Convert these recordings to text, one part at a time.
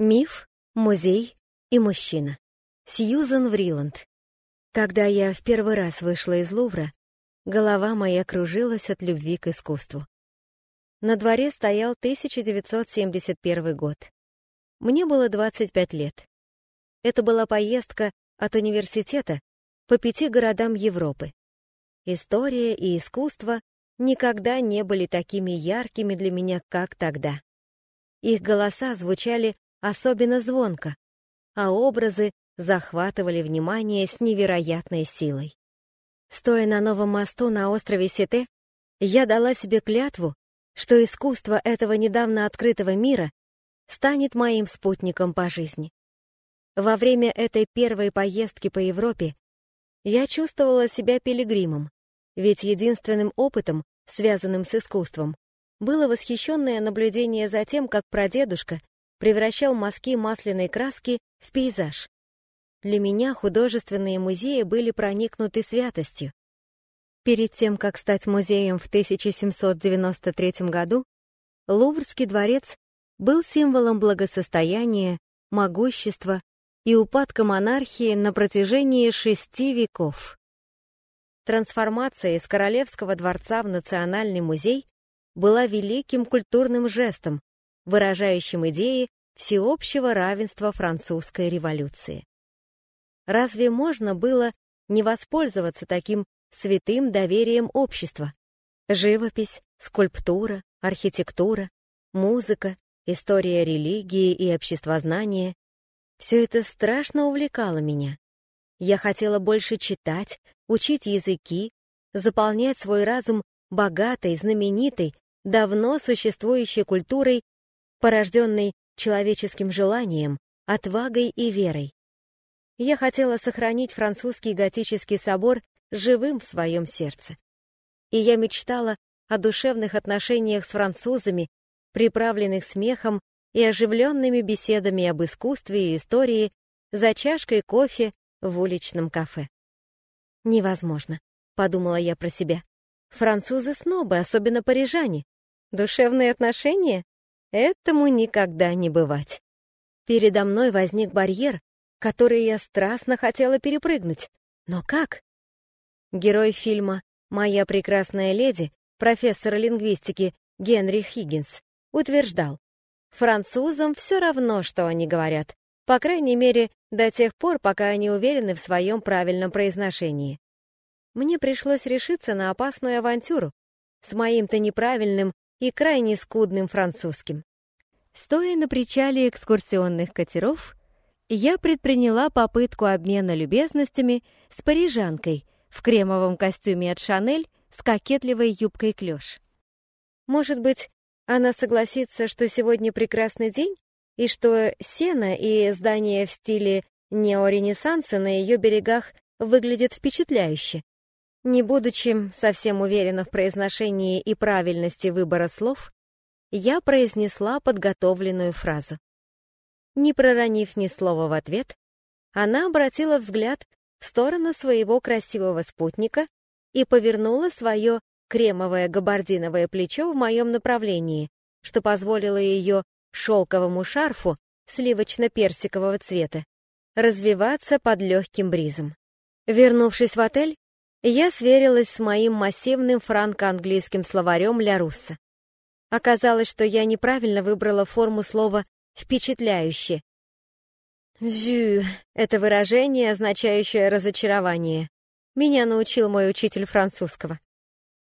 Миф, музей и мужчина. Сьюзан Вриланд. Когда я в первый раз вышла из Лувра, голова моя кружилась от любви к искусству. На дворе стоял 1971 год. Мне было 25 лет. Это была поездка от университета по пяти городам Европы. История и искусство никогда не были такими яркими для меня, как тогда. Их голоса звучали особенно звонко, а образы захватывали внимание с невероятной силой. Стоя на новом мосту на острове Сите, я дала себе клятву, что искусство этого недавно открытого мира станет моим спутником по жизни. Во время этой первой поездки по Европе я чувствовала себя пилигримом, ведь единственным опытом, связанным с искусством, было восхищенное наблюдение за тем, как прадедушка превращал мазки масляной краски в пейзаж. Для меня художественные музеи были проникнуты святостью. Перед тем, как стать музеем в 1793 году, Луврский дворец был символом благосостояния, могущества и упадка монархии на протяжении шести веков. Трансформация из Королевского дворца в Национальный музей была великим культурным жестом, выражающим идеи всеобщего равенства французской революции. Разве можно было не воспользоваться таким святым доверием общества? Живопись, скульптура, архитектура, музыка, история религии и обществознания — все это страшно увлекало меня. Я хотела больше читать, учить языки, заполнять свой разум богатой, знаменитой, давно существующей культурой, порожденной человеческим желанием, отвагой и верой. Я хотела сохранить французский готический собор живым в своем сердце. И я мечтала о душевных отношениях с французами, приправленных смехом и оживленными беседами об искусстве и истории за чашкой кофе в уличном кафе. «Невозможно», — подумала я про себя. «Французы снобы, особенно парижане. Душевные отношения? Этому никогда не бывать. Передо мной возник барьер, который я страстно хотела перепрыгнуть. Но как? Герой фильма «Моя прекрасная леди», профессор лингвистики Генри Хиггинс, утверждал, французам все равно, что они говорят, по крайней мере, до тех пор, пока они уверены в своем правильном произношении. Мне пришлось решиться на опасную авантюру с моим-то неправильным и крайне скудным французским. Стоя на причале экскурсионных катеров, я предприняла попытку обмена любезностями с парижанкой в кремовом костюме от Шанель с кокетливой юбкой клёш. Может быть, она согласится, что сегодня прекрасный день, и что сено и здания в стиле неоренессанса на ее берегах выглядят впечатляюще. Не будучи совсем уверена в произношении и правильности выбора слов, я произнесла подготовленную фразу. Не проронив ни слова в ответ, она обратила взгляд в сторону своего красивого спутника и повернула свое кремовое габардиновое плечо в моем направлении, что позволило ее шелковому шарфу сливочно-персикового цвета развиваться под легким бризом. Вернувшись в отель, я сверилась с моим массивным франко-английским словарем Ля Русса. Оказалось, что я неправильно выбрала форму слова «впечатляюще». «Зю» — это выражение, означающее разочарование. Меня научил мой учитель французского.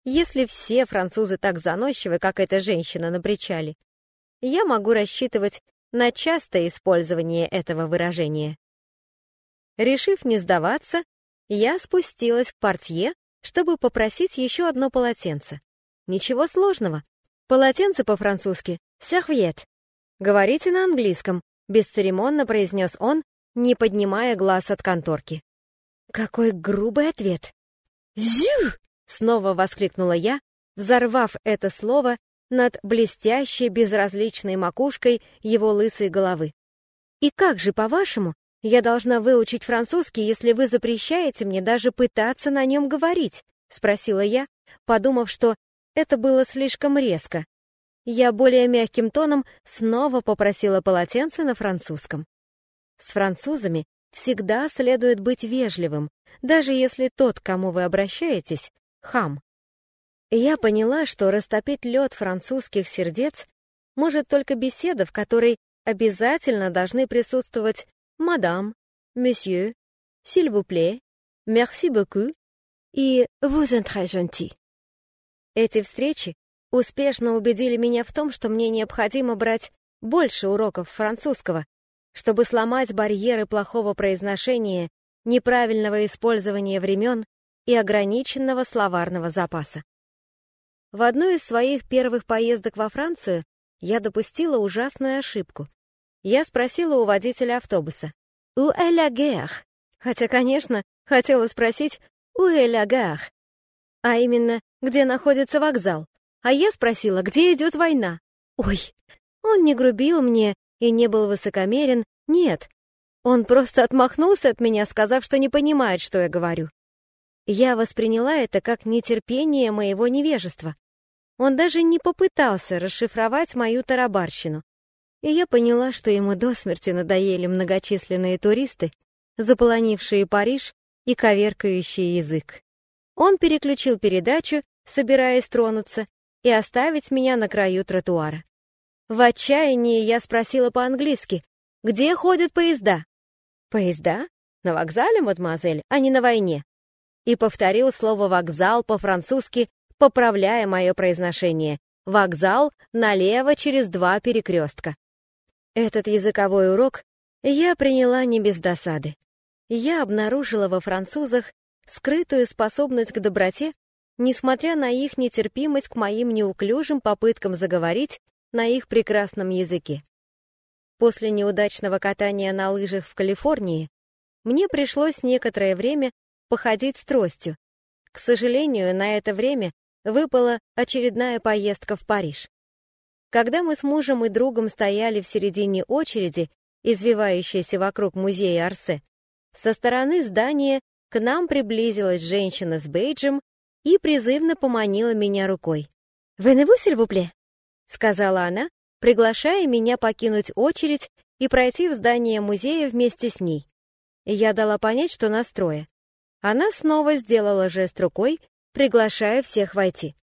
Если все французы так заносчивы, как эта женщина на причале, я могу рассчитывать на частое использование этого выражения. Решив не сдаваться, я спустилась к портье, чтобы попросить еще одно полотенце. Ничего сложного. Полотенце по-французски «сервиет». «Говорите на английском», — бесцеремонно произнес он, не поднимая глаз от конторки. Какой грубый ответ. «Зю!» — снова воскликнула я, взорвав это слово над блестящей безразличной макушкой его лысой головы. «И как же, по-вашему, я должна выучить французский, если вы запрещаете мне даже пытаться на нем говорить, спросила я, подумав, что это было слишком резко. я более мягким тоном снова попросила полотенце на французском. С французами всегда следует быть вежливым, даже если тот, к кому вы обращаетесь, хам. Я поняла, что растопить лед французских сердец может только беседа, в которой обязательно должны присутствовать «мадам», «месье», «s'il vous plaît», «merci beaucoup» и «vous êtes très gentil». Эти встречи успешно убедили меня в том, что мне необходимо брать больше уроков французского, чтобы сломать барьеры плохого произношения, неправильного использования времен и ограниченного словарного запаса. В одну из своих первых поездок во Францию я допустила ужасную ошибку. Я спросила у водителя автобуса «У guerre?» Хотя, конечно, хотела спросить «У gare?» А именно, где находится вокзал. А я спросила, где идет война. Ой, он не грубил мне и не был высокомерен, нет. Он просто отмахнулся от меня, сказав, что не понимает, что я говорю. Я восприняла это как нетерпение моего невежества. Он даже не попытался расшифровать мою тарабарщину. И я поняла, что ему до смерти надоели многочисленные туристы, заполонившие Париж и коверкающий язык. Он переключил передачу, собираясь тронуться, и оставить меня на краю тротуара. В отчаянии я спросила по-английски, где ходят поезда? Поезда? На вокзале, мадемуазель, а не на войне. И повторил слово «вокзал» по-французски, поправляя мое произношение. Вокзал налево через два перекрестка. Этот языковой урок я приняла не без досады. Я обнаружила во французах скрытую способность к доброте несмотря на их нетерпимость к моим неуклюжим попыткам заговорить на их прекрасном языке. После неудачного катания на лыжах в Калифорнии мне пришлось некоторое время походить с тростью. К сожалению, на это время выпала очередная поездка в Париж. Когда мы с мужем и другом стояли в середине очереди, извивающейся вокруг музея Арсе, со стороны здания к нам приблизилась женщина с бейджем и призывно поманила меня рукой. «Venez-vous, s'il сказала она, приглашая меня покинуть очередь и пройти в здание музея вместе с ней. Я дала понять, что настроя. Она снова сделала жест рукой, приглашая всех войти.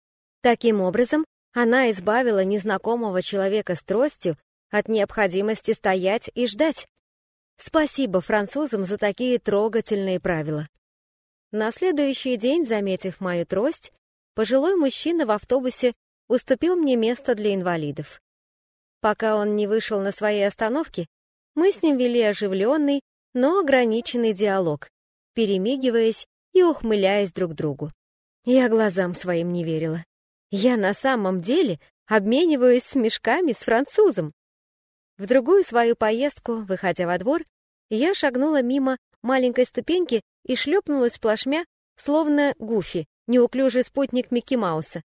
Таким образом, она избавила незнакомого человека с тростью от необходимости стоять и ждать. Спасибо французам за такие трогательные правила. На следующий день, заметив мою трость, пожилой мужчина в автобусе уступил мне место для инвалидов. Пока он не вышел на своей остановке, мы с ним вели оживленный, но ограниченный диалог, перемигиваясь и ухмыляясь друг другу. Я глазам своим не верила. Я на самом деле обмениваюсь смешками с французом. В другую свою поездку, выходя во двор, я шагнула мимо маленькой ступеньки и шлепнулась плашмя, словно Гуфи, неуклюжий спутник Микки Мауса.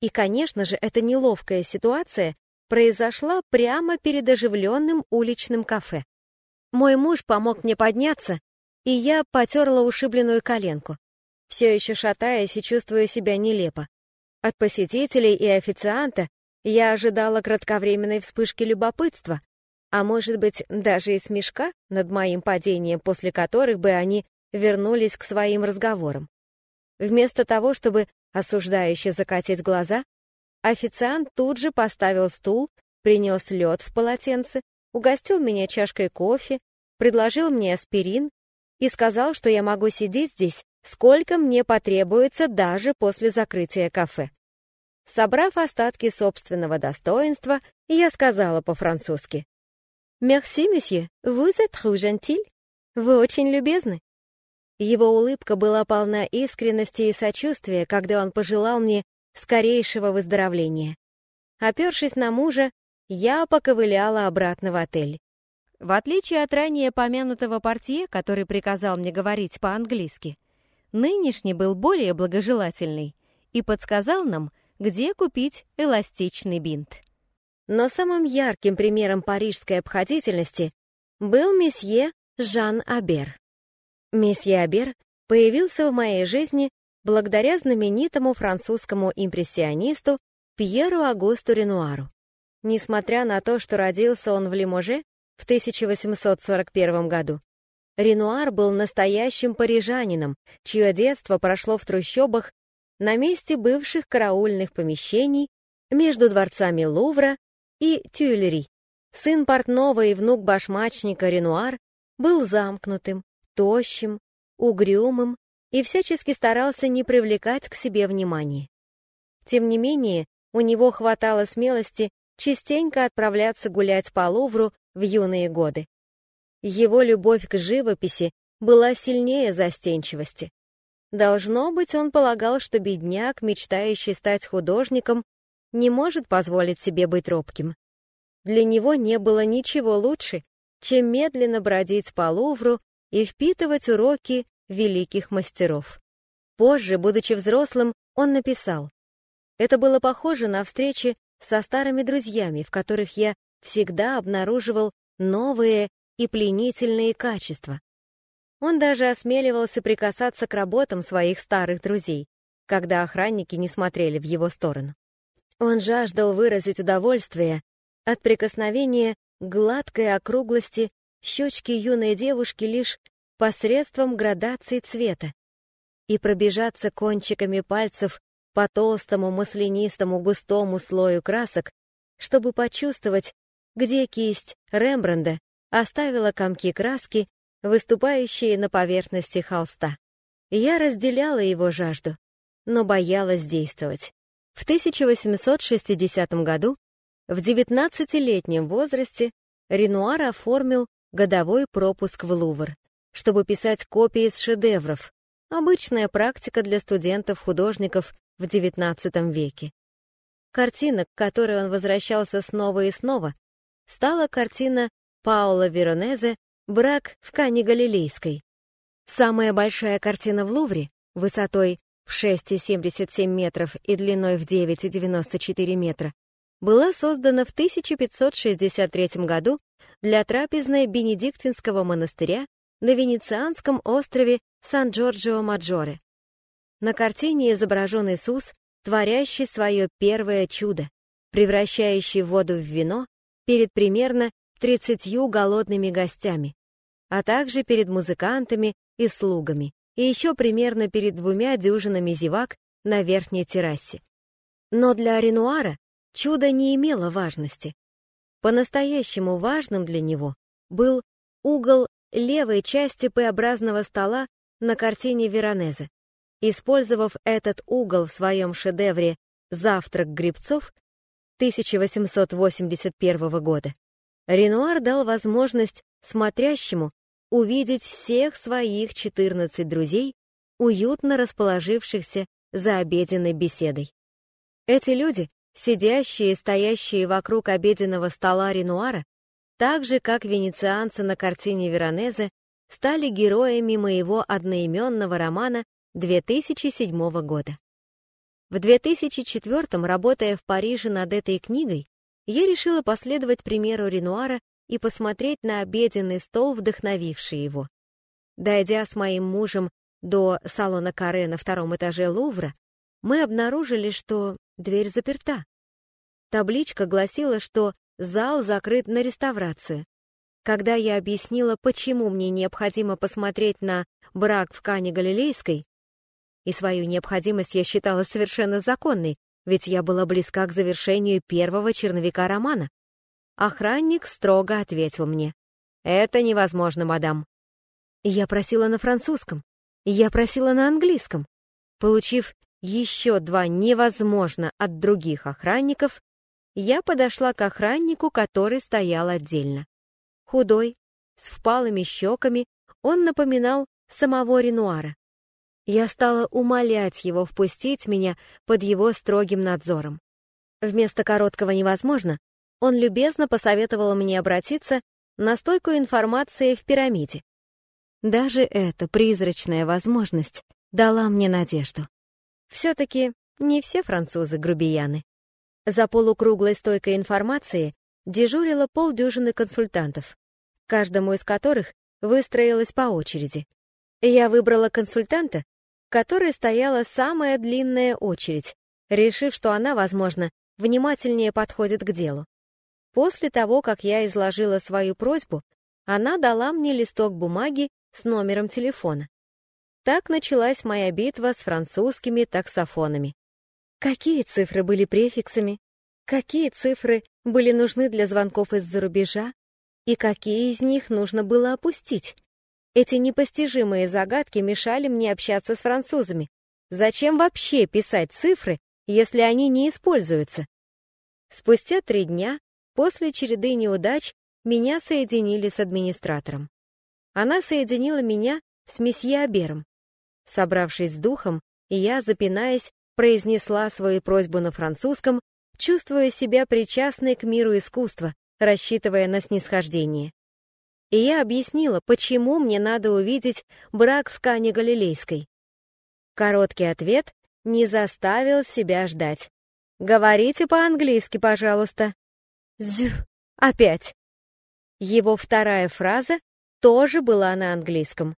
И, конечно же, эта неловкая ситуация произошла прямо перед оживленным уличным кафе. Мой муж помог мне подняться, и я потерла ушибленную коленку, все еще шатаясь и чувствуя себя нелепо. От посетителей и официанта я ожидала кратковременной вспышки любопытства, а может быть, даже и смешка над моим падением, после которых бы они вернулись к своим разговорам. Вместо того, чтобы осуждающе закатить глаза, официант тут же поставил стул, принес лед в полотенце, угостил меня чашкой кофе, предложил мне аспирин и сказал, что я могу сидеть здесь, сколько мне потребуется даже после закрытия кафе. Собрав остатки собственного достоинства, я сказала по-французски. «Merci, месье, vous êtes gentil. Вы очень любезны». Его улыбка была полна искренности и сочувствия, когда он пожелал мне скорейшего выздоровления. Опершись на мужа, я поковыляла обратно в отель. В отличие от ранее помянутого портье, который приказал мне говорить по-английски, нынешний был более благожелательный и подсказал нам, где купить эластичный бинт. Но самым ярким примером парижской обходительности был месье Жан Абер. Месье Абер появился в моей жизни благодаря знаменитому французскому импрессионисту Пьеру Агусту Ренуару. Несмотря на то, что родился он в Лиможе в 1841 году, Ренуар был настоящим парижанином, чье детство прошло в трущобах на месте бывших караульных помещений между дворцами Лувра и Тюильри. Сын портного и внук башмачника Ренуар был замкнутым, тощим, угрюмым и всячески старался не привлекать к себе внимания. Тем не менее, у него хватало смелости частенько отправляться гулять по Лувру в юные годы. Его любовь к живописи была сильнее застенчивости. Должно быть, он полагал, что бедняк, мечтающий стать художником, не может позволить себе быть робким. Для него не было ничего лучше, чем медленно бродить по Лувру и впитывать уроки великих мастеров. Позже, будучи взрослым, он написал, «Это было похоже на встречи со старыми друзьями, в которых я всегда обнаруживал новые и пленительные качества. Он даже осмеливался прикасаться к работам своих старых друзей, когда охранники не смотрели в его сторону. Он жаждал выразить удовольствие от прикосновения гладкой округлости щечки юной девушки лишь посредством градации цвета и пробежаться кончиками пальцев по толстому маслянистому густому слою красок, чтобы почувствовать, где кисть Рембранда оставила комки краски, выступающие на поверхности холста. Я разделяла его жажду, но боялась действовать. В 1860 году, в 19-летнем возрасте, Ренуар оформил годовой пропуск в Лувр, чтобы писать копии с шедевров, обычная практика для студентов-художников в XIX веке. Картина, к которой он возвращался снова и снова, стала картина Паула Веронезе «Брак в Кане Галилейской». Самая большая картина в Лувре, высотой в 6,77 метров и длиной в 9,94 метра, была создана в 1563 году для трапезной Бенедиктинского монастыря на венецианском острове Сан-Джорджио-Маджоре. На картине изображен Иисус, творящий свое первое чудо, превращающий воду в вино перед примерно тридцатью голодными гостями, а также перед музыкантами и слугами, и еще примерно перед двумя дюжинами зевак на верхней террасе. Но для Ренуара чудо не имело важности. По-настоящему важным для него был угол левой части П-образного стола на картине Веронезе. Использовав этот угол в своем шедевре «Завтрак грибцов» 1881 года, Ренуар дал возможность смотрящему увидеть всех своих 14 друзей, уютно расположившихся за обеденной беседой. Эти люди, сидящие и стоящие вокруг обеденного стола Ренуара, так же, как венецианцы на картине Веронезе, стали героями моего одноименного романа 2007 года. В 2004 работая в Париже над этой книгой, я решила последовать примеру Ренуара и посмотреть на обеденный стол, вдохновивший его. Дойдя с моим мужем до салона Каре на втором этаже Лувра, мы обнаружили, что дверь заперта. Табличка гласила, что зал закрыт на реставрацию. Когда я объяснила, почему мне необходимо посмотреть на брак в Кане Галилейской, и свою необходимость я считала совершенно законной, ведь я была близка к завершению первого черновика романа. Охранник строго ответил мне. «Это невозможно, мадам». Я просила на французском, я просила на английском. Получив еще два «невозможно» от других охранников, я подошла к охраннику, который стоял отдельно. Худой, с впалыми щеками, он напоминал самого Ренуара. Я стала умолять его впустить меня под его строгим надзором. Вместо короткого «невозможно» он любезно посоветовал мне обратиться на стойку информации в пирамиде. Даже эта призрачная возможность дала мне надежду. Все-таки не все французы грубияны. За полукруглой стойкой информации дежурило полдюжины консультантов, каждому из которых выстроилась по очереди. Я выбрала консультанта, которой стояла самая длинная очередь, решив, что она, возможно, внимательнее подходит к делу. После того, как я изложила свою просьбу, она дала мне листок бумаги с номером телефона. Так началась моя битва с французскими таксофонами. Какие цифры были префиксами? Какие цифры были нужны для звонков из-за рубежа? И какие из них нужно было опустить? Эти непостижимые загадки мешали мне общаться с французами. Зачем вообще писать цифры, если они не используются? Спустя три дня, после череды неудач, меня соединили с администратором. Она соединила меня с месье Абером. Собравшись с духом, я, запинаясь, произнесла свою просьбу на французском, чувствуя себя причастной к миру искусства, рассчитывая на снисхождение. И я объяснила, почему мне надо увидеть брак в Кане Галилейской. Короткий ответ не заставил себя ждать. «Говорите по-английски, пожалуйста». «Зю, опять». Его вторая фраза тоже была на английском.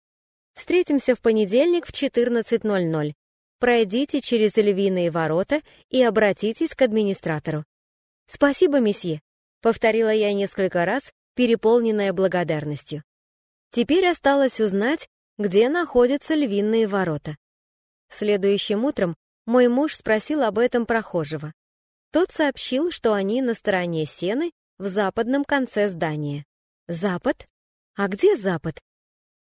Встретимся в понедельник в 14.00. Пройдите через львиные ворота и обратитесь к администратору. «Спасибо, месье», — повторила я несколько раз, переполненная благодарностью. Теперь осталось узнать, где находятся львиные ворота. Следующим утром мой муж спросил об этом прохожего. Тот сообщил, что они на стороне сены в западном конце здания. Запад? А где запад?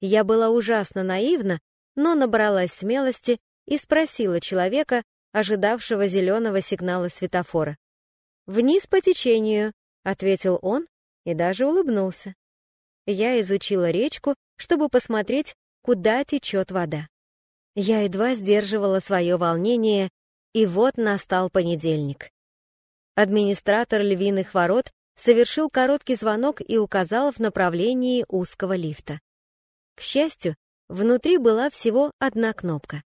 Я была ужасно наивна, но набралась смелости и спросила человека, ожидавшего зеленого сигнала светофора. «Вниз по течению», — ответил он и даже улыбнулся. Я изучила речку, чтобы посмотреть, куда течет вода. Я едва сдерживала свое волнение, и вот настал понедельник. Администратор львиных ворот совершил короткий звонок и указал в направлении узкого лифта. К счастью, внутри была всего одна кнопка.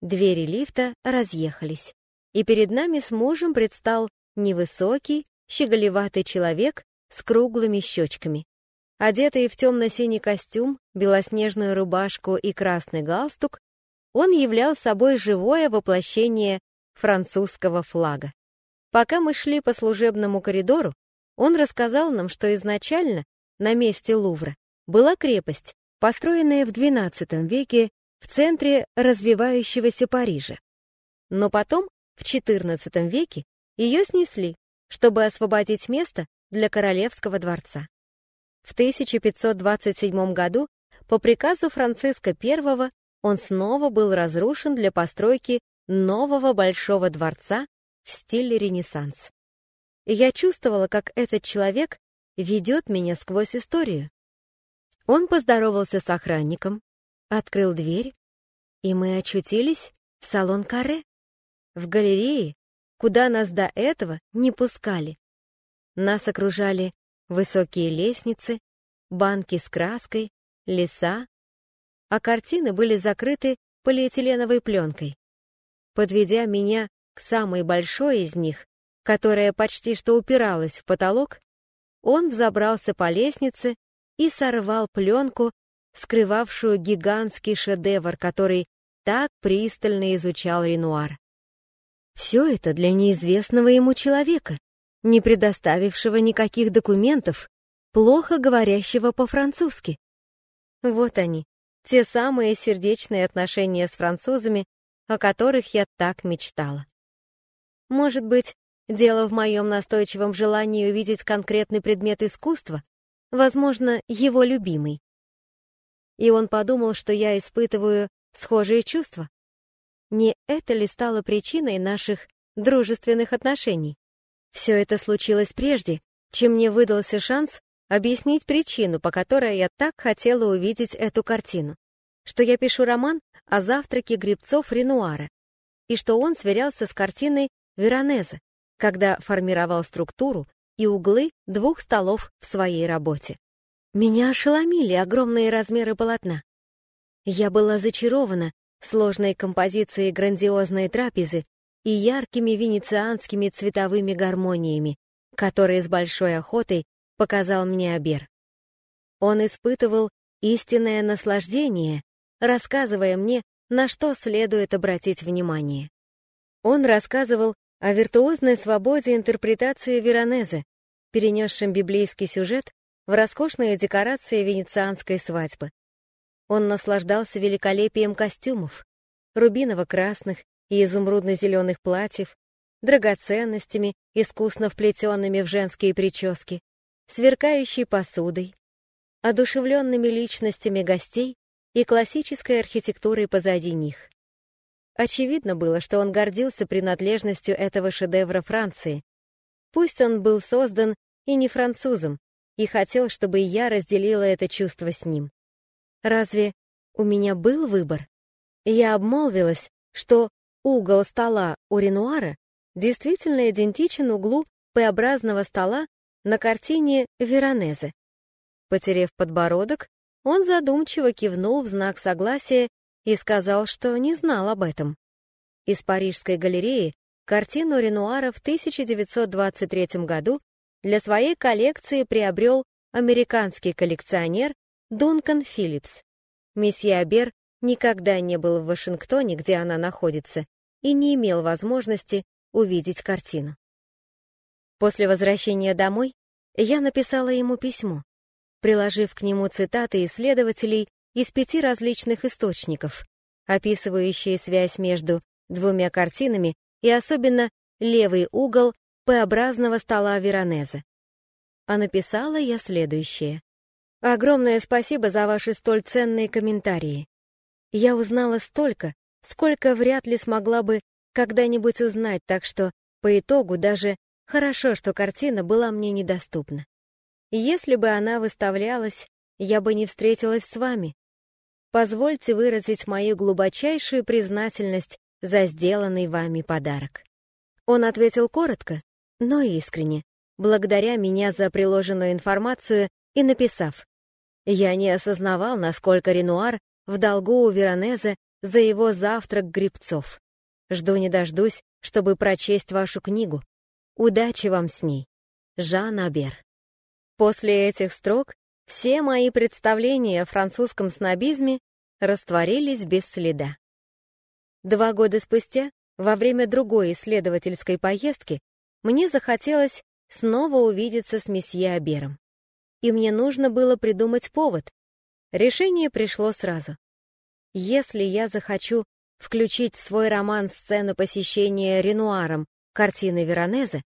Двери лифта разъехались, и перед нами с мужем предстал невысокий, щеголеватый человек с круглыми щечками. Одетый в темно-синий костюм, белоснежную рубашку и красный галстук, он являл собой живое воплощение французского флага. Пока мы шли по служебному коридору, он рассказал нам, что изначально на месте Лувра была крепость, построенная в XII веке в центре развивающегося Парижа. Но потом, в XIV веке, ее снесли, чтобы освободить место для королевского дворца. В 1527 году по приказу Франциска I он снова был разрушен для постройки нового большого дворца в стиле Ренессанс. Я чувствовала, как этот человек ведет меня сквозь историю. Он поздоровался с охранником, открыл дверь, и мы очутились в салон Каре, в галерее, куда нас до этого не пускали. Нас окружали высокие лестницы, банки с краской, леса, а картины были закрыты полиэтиленовой пленкой. Подведя меня к самой большой из них, которая почти что упиралась в потолок, он взобрался по лестнице и сорвал пленку, скрывавшую гигантский шедевр, который так пристально изучал Ренуар. Все это для неизвестного ему человека, не предоставившего никаких документов, плохо говорящего по-французски. Вот они, те самые сердечные отношения с французами, о которых я так мечтала. Может быть, дело в моем настойчивом желании увидеть конкретный предмет искусства, возможно, его любимый. И он подумал, что я испытываю схожие чувства. Не это ли стало причиной наших дружественных отношений? Все это случилось прежде, чем мне выдался шанс объяснить причину, по которой я так хотела увидеть эту картину. Что я пишу роман о завтраке грибцов Ренуара, и что он сверялся с картиной Веронезе, когда формировал структуру и углы двух столов в своей работе. Меня ошеломили огромные размеры полотна. Я была зачарована сложной композицией грандиозной трапезы и яркими венецианскими цветовыми гармониями, которые с большой охотой показал мне Абер. Он испытывал истинное наслаждение, рассказывая мне, на что следует обратить внимание. Он рассказывал о виртуозной свободе интерпретации Веронезе, перенесшем библейский сюжет в роскошные декорации венецианской свадьбы. Он наслаждался великолепием костюмов, рубиново-красных и изумрудно-зеленых платьев, драгоценностями, искусно вплетенными в женские прически, сверкающей посудой, одушевленными личностями гостей и классической архитектурой позади них. Очевидно было, что он гордился принадлежностью этого шедевра Франции. Пусть он был создан и не французом, и хотел, чтобы я разделила это чувство с ним. Разве у меня был выбор? Я обмолвилась, что угол стола у Ренуара действительно идентичен углу П-образного стола на картине Веронезе. Потерев подбородок, он задумчиво кивнул в знак согласия и сказал, что не знал об этом. Из Парижской галереи картину Ренуара в 1923 году для своей коллекции приобрел американский коллекционер Дункан Филлипс. Месье Абер никогда не был в Вашингтоне, где она находится, и не имел возможности увидеть картину. После возвращения домой я написала ему письмо, приложив к нему цитаты исследователей из пяти различных источников, описывающие связь между двумя картинами и особенно левый угол П-образного стола Веронезе. А написала я следующее. Огромное спасибо за ваши столь ценные комментарии. Я узнала столько, сколько вряд ли смогла бы когда-нибудь узнать, так что по итогу даже хорошо, что картина была мне недоступна. Если бы она выставлялась, я бы не встретилась с вами, позвольте выразить мою глубочайшую признательность за сделанный вами подарок». Он ответил коротко, но искренне, благодаря меня за приложенную информацию и написав, «Я не осознавал, насколько Ренуар в долгу у Веронезе за его завтрак грибцов. Жду не дождусь, чтобы прочесть вашу книгу. Удачи вам с ней. Жан Абер». После этих строк все мои представления о французском снобизме растворились без следа. Два года спустя, во время другой исследовательской поездки, мне захотелось снова увидеться с месье Абером. И мне нужно было придумать повод. Решение пришло сразу. Если я захочу включить в свой роман сцену посещения Ренуаром картины Веронезе,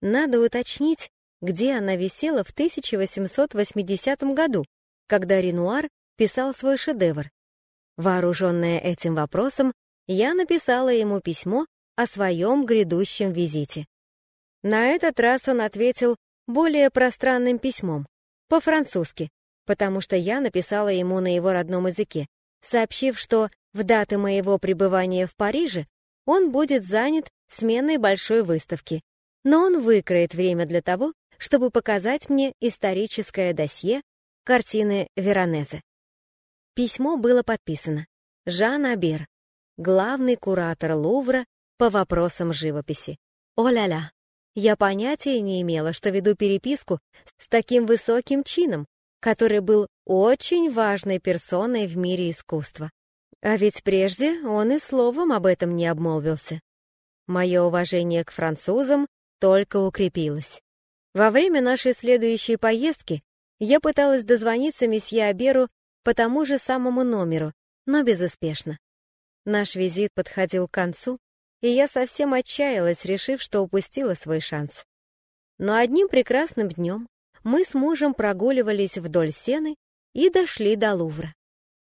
надо уточнить, где она висела в 1880 году, когда Ренуар писал свой шедевр. Вооруженная этим вопросом, я написала ему письмо о своем грядущем визите. На этот раз он ответил более пространным письмом, по-французски, потому что я написала ему на его родном языке, сообщив, что в даты моего пребывания в Париже он будет занят сменой большой выставки, но он выкроет время для того, чтобы показать мне историческое досье картины Веронезе. Письмо было подписано «Жан Абер, главный куратор Лувра по вопросам живописи». О-ля-ля! Я понятия не имела, что веду переписку с таким высоким чином, который был очень важной персоной в мире искусства. А ведь прежде он и словом об этом не обмолвился. Мое уважение к французам только укрепилось. Во время нашей следующей поездки я пыталась дозвониться месье Аберу по тому же самому номеру, но безуспешно. Наш визит подходил к концу, и я совсем отчаялась, решив, что упустила свой шанс. Но одним прекрасным днем мы с мужем прогуливались вдоль сены и дошли до Лувра.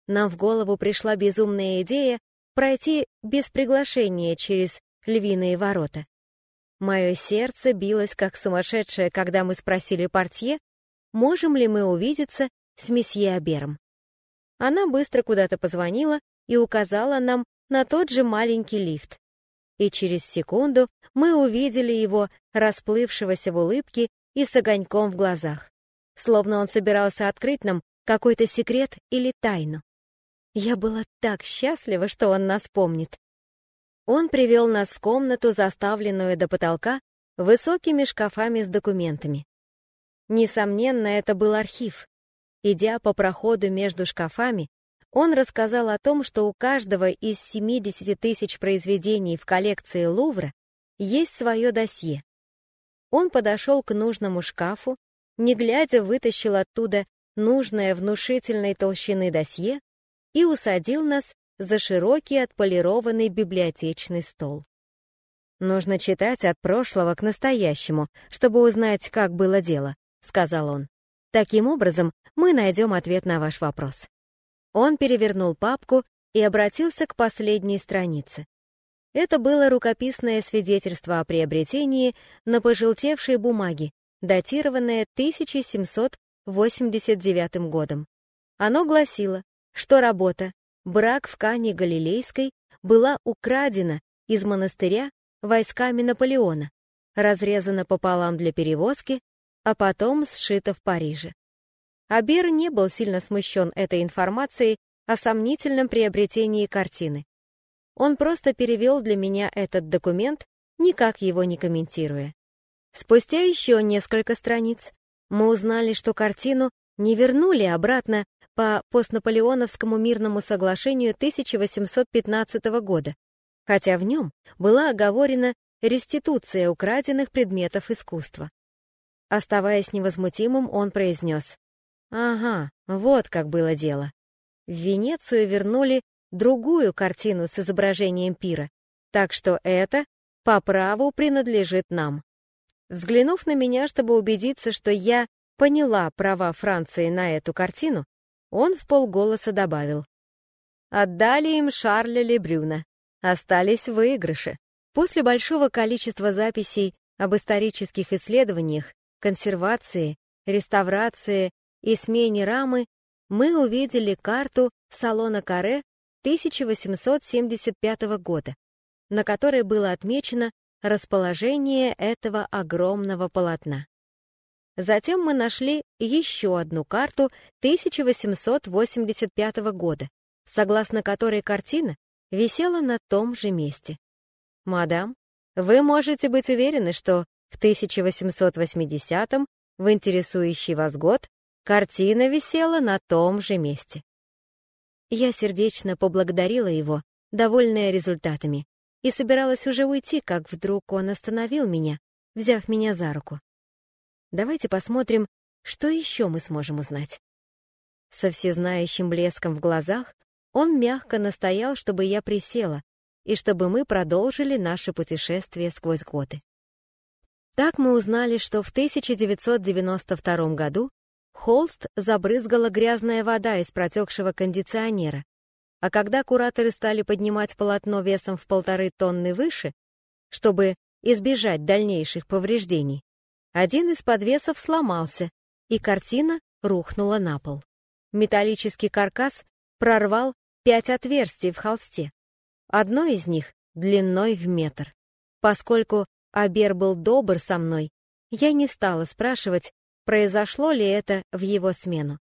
Нам в голову пришла безумная идея пройти без приглашения через львиные ворота. Мое сердце билось как сумасшедшее, когда мы спросили портье, можем ли мы увидеться с месье Абером. Она быстро куда-то позвонила и указала нам на тот же маленький лифт. И через секунду мы увидели его, расплывшегося в улыбке и с огоньком в глазах, словно он собирался открыть нам какой-то секрет или тайну. Я была так счастлива, что он нас помнит. Он привел нас в комнату, заставленную до потолка высокими шкафами с документами. Несомненно, это был архив. Идя по проходу между шкафами, он рассказал о том, что у каждого из 70 тысяч произведений в коллекции Лувра есть свое досье. Он подошел к нужному шкафу, не глядя вытащил оттуда нужное внушительной толщины досье и усадил нас за широкий отполированный библиотечный стол. «Нужно читать от прошлого к настоящему, чтобы узнать, как было дело», — сказал он. «Таким образом, мы найдем ответ на ваш вопрос». Он перевернул папку и обратился к последней странице. Это было рукописное свидетельство о приобретении на пожелтевшей бумаге, датированное 1789 годом. Оно гласило, что работа «Брак в Кане Галилейской» была украдена из монастыря войсками Наполеона, разрезана пополам для перевозки, а потом сшита в Париже. Абер не был сильно смущен этой информацией о сомнительном приобретении картины. Он просто перевел для меня этот документ, никак его не комментируя. Спустя еще несколько страниц мы узнали, что картину не вернули обратно по постнаполеоновскому мирному соглашению 1815 года, хотя в нем была оговорена реституция украденных предметов искусства. Оставаясь невозмутимым, он произнес, «Ага, вот как было дело. В Венецию вернули другую картину с изображением пира, так что это по праву принадлежит нам. Взглянув на меня, чтобы убедиться, что я поняла права Франции на эту картину, он в полголоса добавил. Отдали им Шарля Лебрюна. Остались выигрыши. После большого количества записей об исторических исследованиях, консервации, реставрации и смене рамы, мы увидели карту салона Каре 1875 года, на которой было отмечено расположение этого огромного полотна. Затем мы нашли еще одну карту 1885 года, согласно которой картина висела на том же месте. Мадам, вы можете быть уверены, что в 1880 в интересующий вас год картина висела на том же месте. Я сердечно поблагодарила его, довольная результатами, и собиралась уже уйти, как вдруг он остановил меня, взяв меня за руку. Давайте посмотрим, что еще мы сможем узнать. Со всезнающим блеском в глазах он мягко настоял, чтобы я присела, и чтобы мы продолжили наше путешествие сквозь годы. Так мы узнали, что в 1992 году Холст забрызгала грязная вода из протекшего кондиционера, а когда кураторы стали поднимать полотно весом в полторы тонны выше, чтобы избежать дальнейших повреждений, один из подвесов сломался, и картина рухнула на пол. Металлический каркас прорвал пять отверстий в холсте. Одно из них длиной в метр. Поскольку Абер был добр со мной, я не стала спрашивать, Произошло ли это в его смену?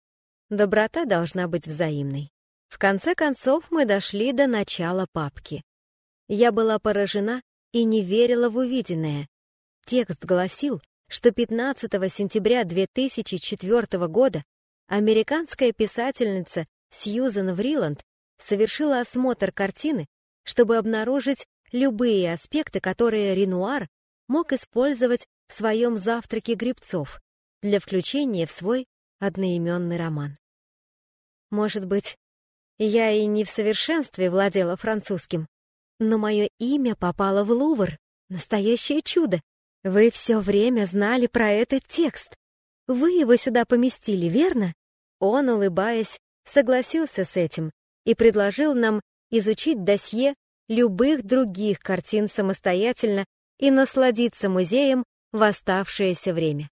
Доброта должна быть взаимной. В конце концов мы дошли до начала папки. Я была поражена и не верила в увиденное. Текст гласил, что 15 сентября 2004 года американская писательница Сьюзен Вриланд совершила осмотр картины, чтобы обнаружить любые аспекты, которые Ренуар мог использовать в своем «Завтраке грибцов», для включения в свой одноименный роман. Может быть, я и не в совершенстве владела французским, но мое имя попало в Лувр. Настоящее чудо. Вы все время знали про этот текст. Вы его сюда поместили, верно? Он, улыбаясь, согласился с этим и предложил нам изучить досье любых других картин самостоятельно и насладиться музеем в оставшееся время.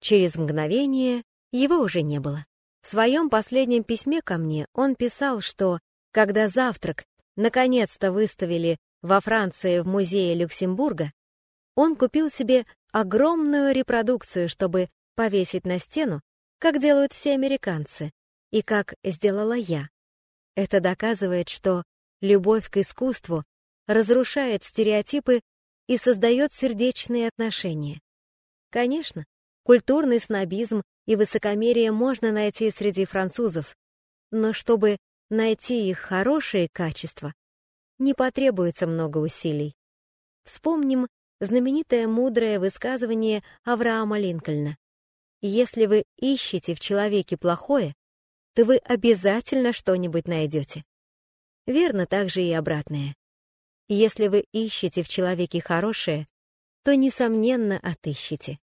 Через мгновение его уже не было. В своем последнем письме ко мне он писал, что, когда завтрак наконец-то выставили во Франции в музее Люксембурга, он купил себе огромную репродукцию, чтобы повесить на стену, как делают все американцы, и как сделала я. Это доказывает, что любовь к искусству разрушает стереотипы и создает сердечные отношения. Конечно, Культурный снобизм и высокомерие можно найти среди французов, но чтобы найти их хорошие качества, не потребуется много усилий. Вспомним знаменитое мудрое высказывание Авраама Линкольна. Если вы ищете в человеке плохое, то вы обязательно что-нибудь найдете. Верно также и обратное. Если вы ищете в человеке хорошее, то, несомненно, отыщете.